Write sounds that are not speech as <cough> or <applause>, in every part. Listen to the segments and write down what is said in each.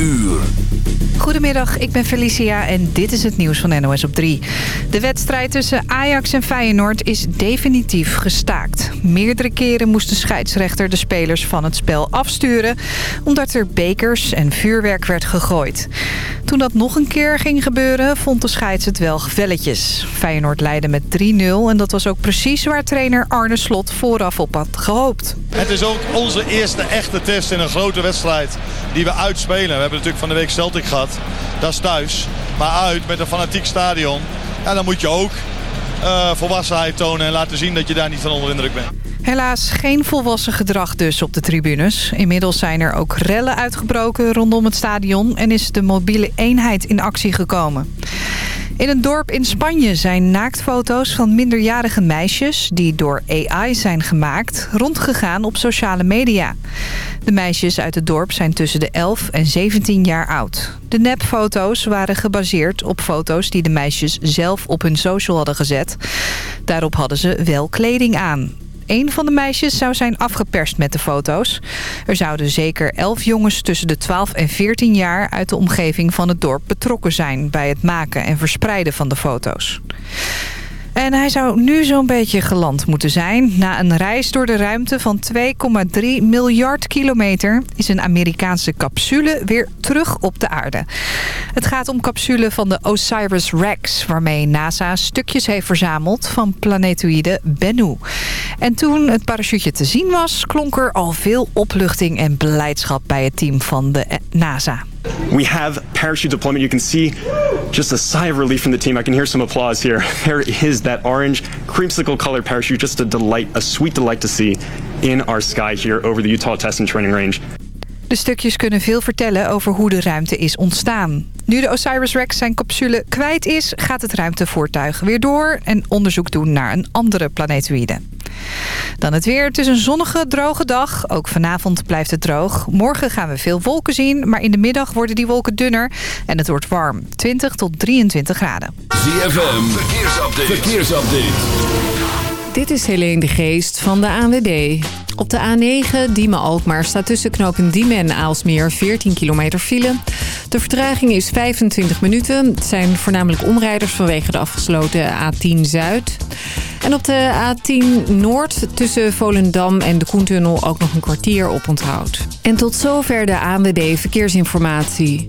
uur. Goedemiddag, ik ben Felicia en dit is het nieuws van NOS op 3. De wedstrijd tussen Ajax en Feyenoord is definitief gestaakt. Meerdere keren moest de scheidsrechter de spelers van het spel afsturen... omdat er bekers en vuurwerk werd gegooid. Toen dat nog een keer ging gebeuren, vond de scheids het wel gevelletjes. Feyenoord leidde met 3-0 en dat was ook precies waar trainer Arne Slot vooraf op had gehoopt. Het is ook onze eerste echte test in een grote wedstrijd die we uitspelen. We hebben natuurlijk van de week Celtic gehad. Dat is thuis. Maar uit met een fanatiek stadion. Ja, dan moet je ook uh, volwassenheid tonen en laten zien dat je daar niet van onder indruk bent. Helaas geen volwassen gedrag dus op de tribunes. Inmiddels zijn er ook rellen uitgebroken rondom het stadion... en is de mobiele eenheid in actie gekomen. In een dorp in Spanje zijn naaktfoto's van minderjarige meisjes... die door AI zijn gemaakt, rondgegaan op sociale media. De meisjes uit het dorp zijn tussen de 11 en 17 jaar oud. De nepfoto's waren gebaseerd op foto's die de meisjes zelf op hun social hadden gezet. Daarop hadden ze wel kleding aan. Een van de meisjes zou zijn afgeperst met de foto's. Er zouden zeker elf jongens tussen de 12 en 14 jaar uit de omgeving van het dorp betrokken zijn... bij het maken en verspreiden van de foto's. En hij zou nu zo'n beetje geland moeten zijn. Na een reis door de ruimte van 2,3 miljard kilometer... is een Amerikaanse capsule weer terug op de aarde. Het gaat om capsule van de OSIRIS-REx... waarmee NASA stukjes heeft verzameld van planetoïde Bennu. En toen het parachute te zien was... klonk er al veel opluchting en blijdschap bij het team van de NASA. We have parachute deployment. You can see just a sigh of relief from the team. I can hear some applause here. <laughs> There is that orange creamsicle colored parachute. Just a delight, a sweet delight to see in our sky here over the Utah Test and Training Range. De stukjes kunnen veel vertellen over hoe de ruimte is ontstaan. Nu de OSIRIS-REx zijn capsule kwijt is, gaat het ruimtevoertuig weer door... en onderzoek doen naar een andere planetoïde. Dan het weer. Het is een zonnige, droge dag. Ook vanavond blijft het droog. Morgen gaan we veel wolken zien, maar in de middag worden die wolken dunner... en het wordt warm. 20 tot 23 graden. ZFM, verkeersupdate. verkeersupdate. Dit is Helene de Geest van de ANWB. Op de A9 Diemen-Alkmaar staat tussen knopen Diemen en Aalsmeer 14 kilometer file. De vertraging is 25 minuten. Het zijn voornamelijk omrijders vanwege de afgesloten A10 Zuid. En op de A10 Noord tussen Volendam en de Koentunnel ook nog een kwartier op onthoud. En tot zover de ANWB Verkeersinformatie.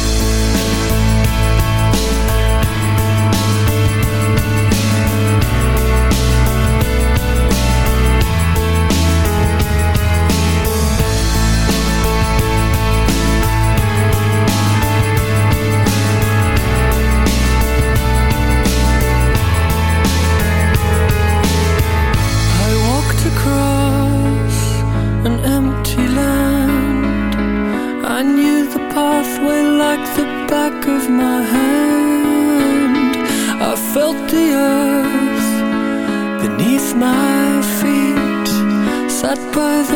above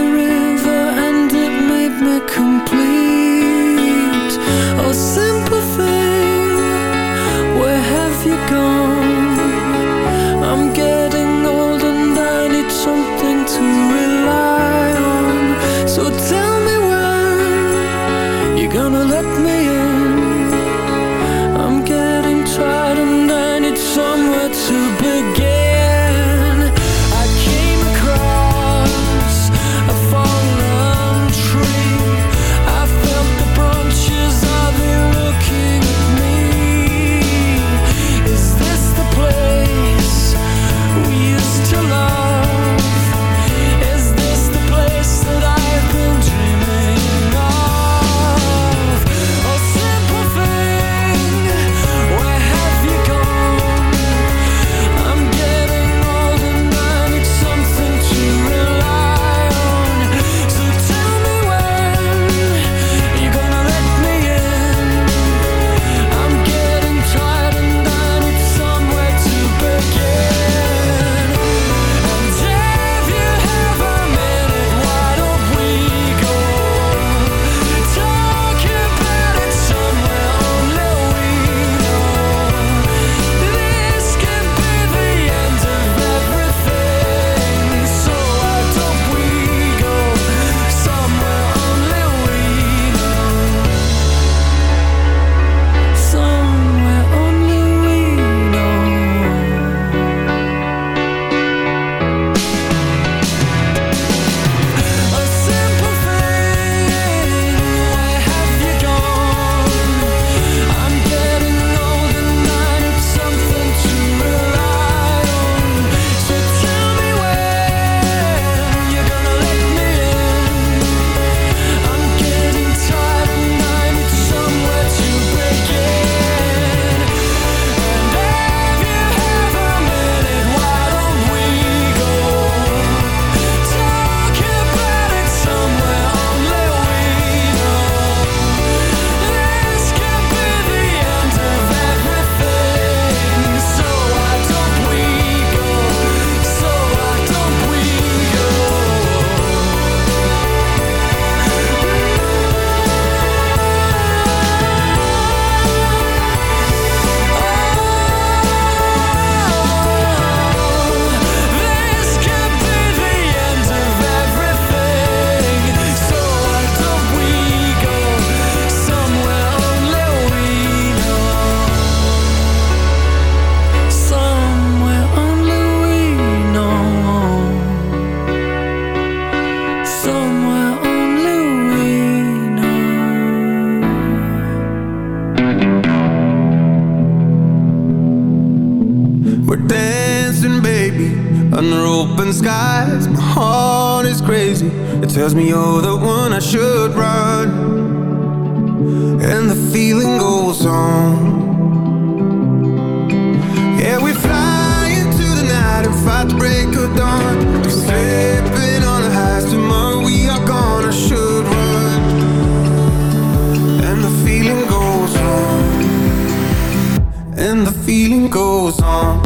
goes on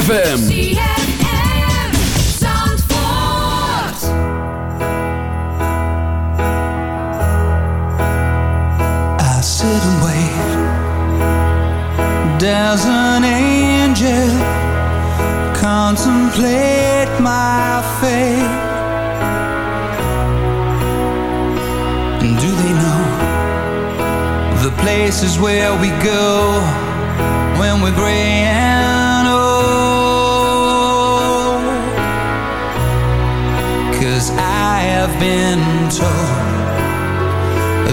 ZFM. There's an angel. Contemplate my fate. And do they know The places where we go When we're gray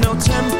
No tempo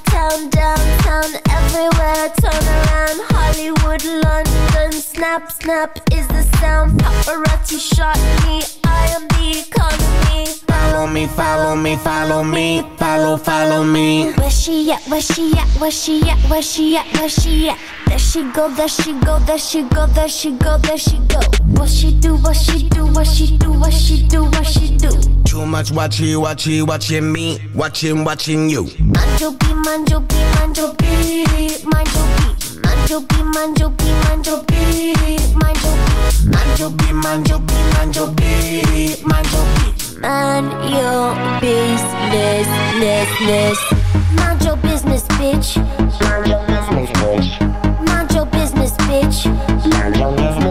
Uptown, downtown, everywhere. Turn around. Hollywood, London. Snap, snap is the sound. Paparazzi shot me. I am the economy. Follow me, follow me, follow me, follow, follow me. Where she at? Where she at? Where she at? Where she at? Where she at? There she go, there she go, there she go, there she go, there she go. What she? What she do? What she do? What she do? What she do? Too much watchy, watchy, watching me, watching, watching you. Manjo B, manjo B, manjo B, manjo B. Manjo B, manjo B, manjo B, manjo B. Manjo B, manjo B, manjo B, manjo B. Man your business, ness, ness. Mind your business, bitch. Mind your business, bitch. Mind your business, bitch. Mind your business,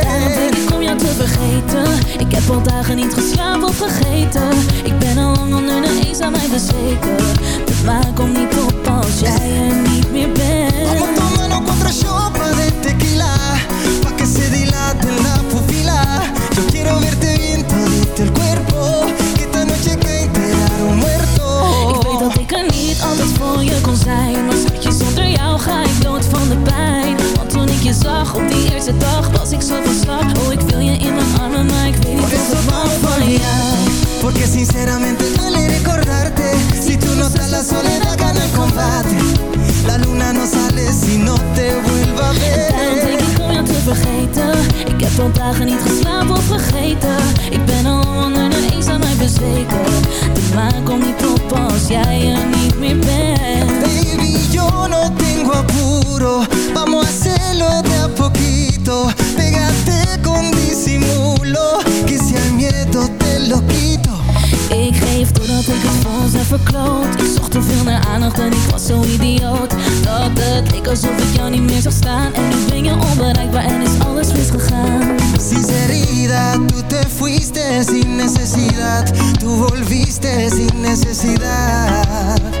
Denk ik om jou te vergeten. Ik heb al dagen niet geslapen of vergeten Ik ben al lang onder de eens aan mij bezweken. De maan komt niet op als jij er niet meer bent. Vamos tomando contra chopa de tequila. Pa' que se dilate la pupila Yo quiero verte bien todito el cuerpo. Que esta noche cae enterar muerto. Ik weet dat ik er niet altijd voor je kon zijn. Maar schatje, ga ik dood van de pijn. Want toen ik je zag op die eerste dag Was ik zo van slag. Oh, ik wil je in mijn armen Maar ik weet niet of ik mag. van jou. Porque sinceramente duele recordarte Si tú no estás la soledad gana el combate. La luna no sale si no te vuelva a Daarom denk ver ik om jou te vergeten. Ik heb al dagen niet geslapen of vergeten. Ik ben al onder de eens aan mij bezweken. De maan komt niet op als jij er niet meer bent. Baby, yo no tengo apuro Vamos a hacerlo de a poquito. Pégate con disimulo Que si al miedo te lo quito. Ik geef doordat ik het ons heb verkloot. Ik zocht te veel naar aandacht en ik was zo idioot. Dat het leek alsof ik jou niet meer zag staan. En nu ben je onbereikbaar en is alles misgegaan. Sinceridad, tú te fuiste sin necesidad. Tú volviste sin necesidad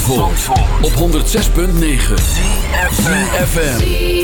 Zandvoort, op 106.9 CFFM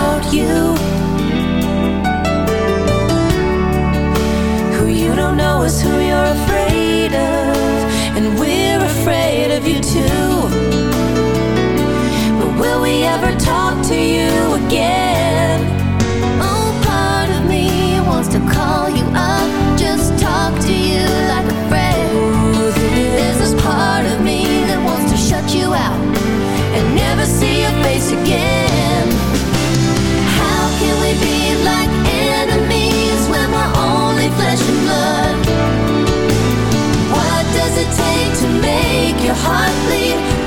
you. Who you don't know is who you're afraid of. And we're afraid of you too. But will we ever talk to you again? Your heart bleed?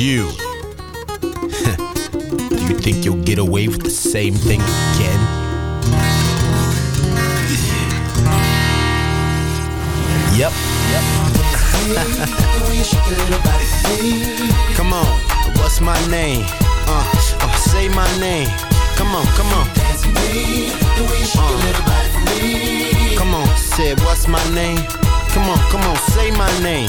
You. <laughs> Do you think you'll get away with the same thing again? Yep. <laughs> come on, what's my name? Uh, uh, say my name. Come on, come on. Uh, come on, say what's my name? Come on, come on, say my name.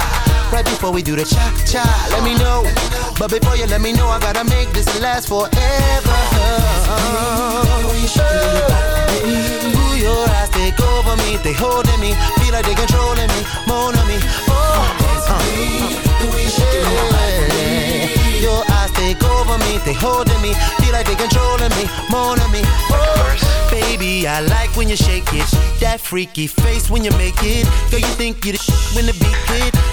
Right before we do the cha cha, let me know. But before you let me know, I gotta make this last forever. Ooh, your eyes take over me, they holding me, feel like they controlling me, more on me. Oh, uh, uh, yeah. they holding me, feel like they controlling me, more than me. Oh, baby, I like when you shake it, that freaky face when you make it. Girl, you think you the when the beat hit.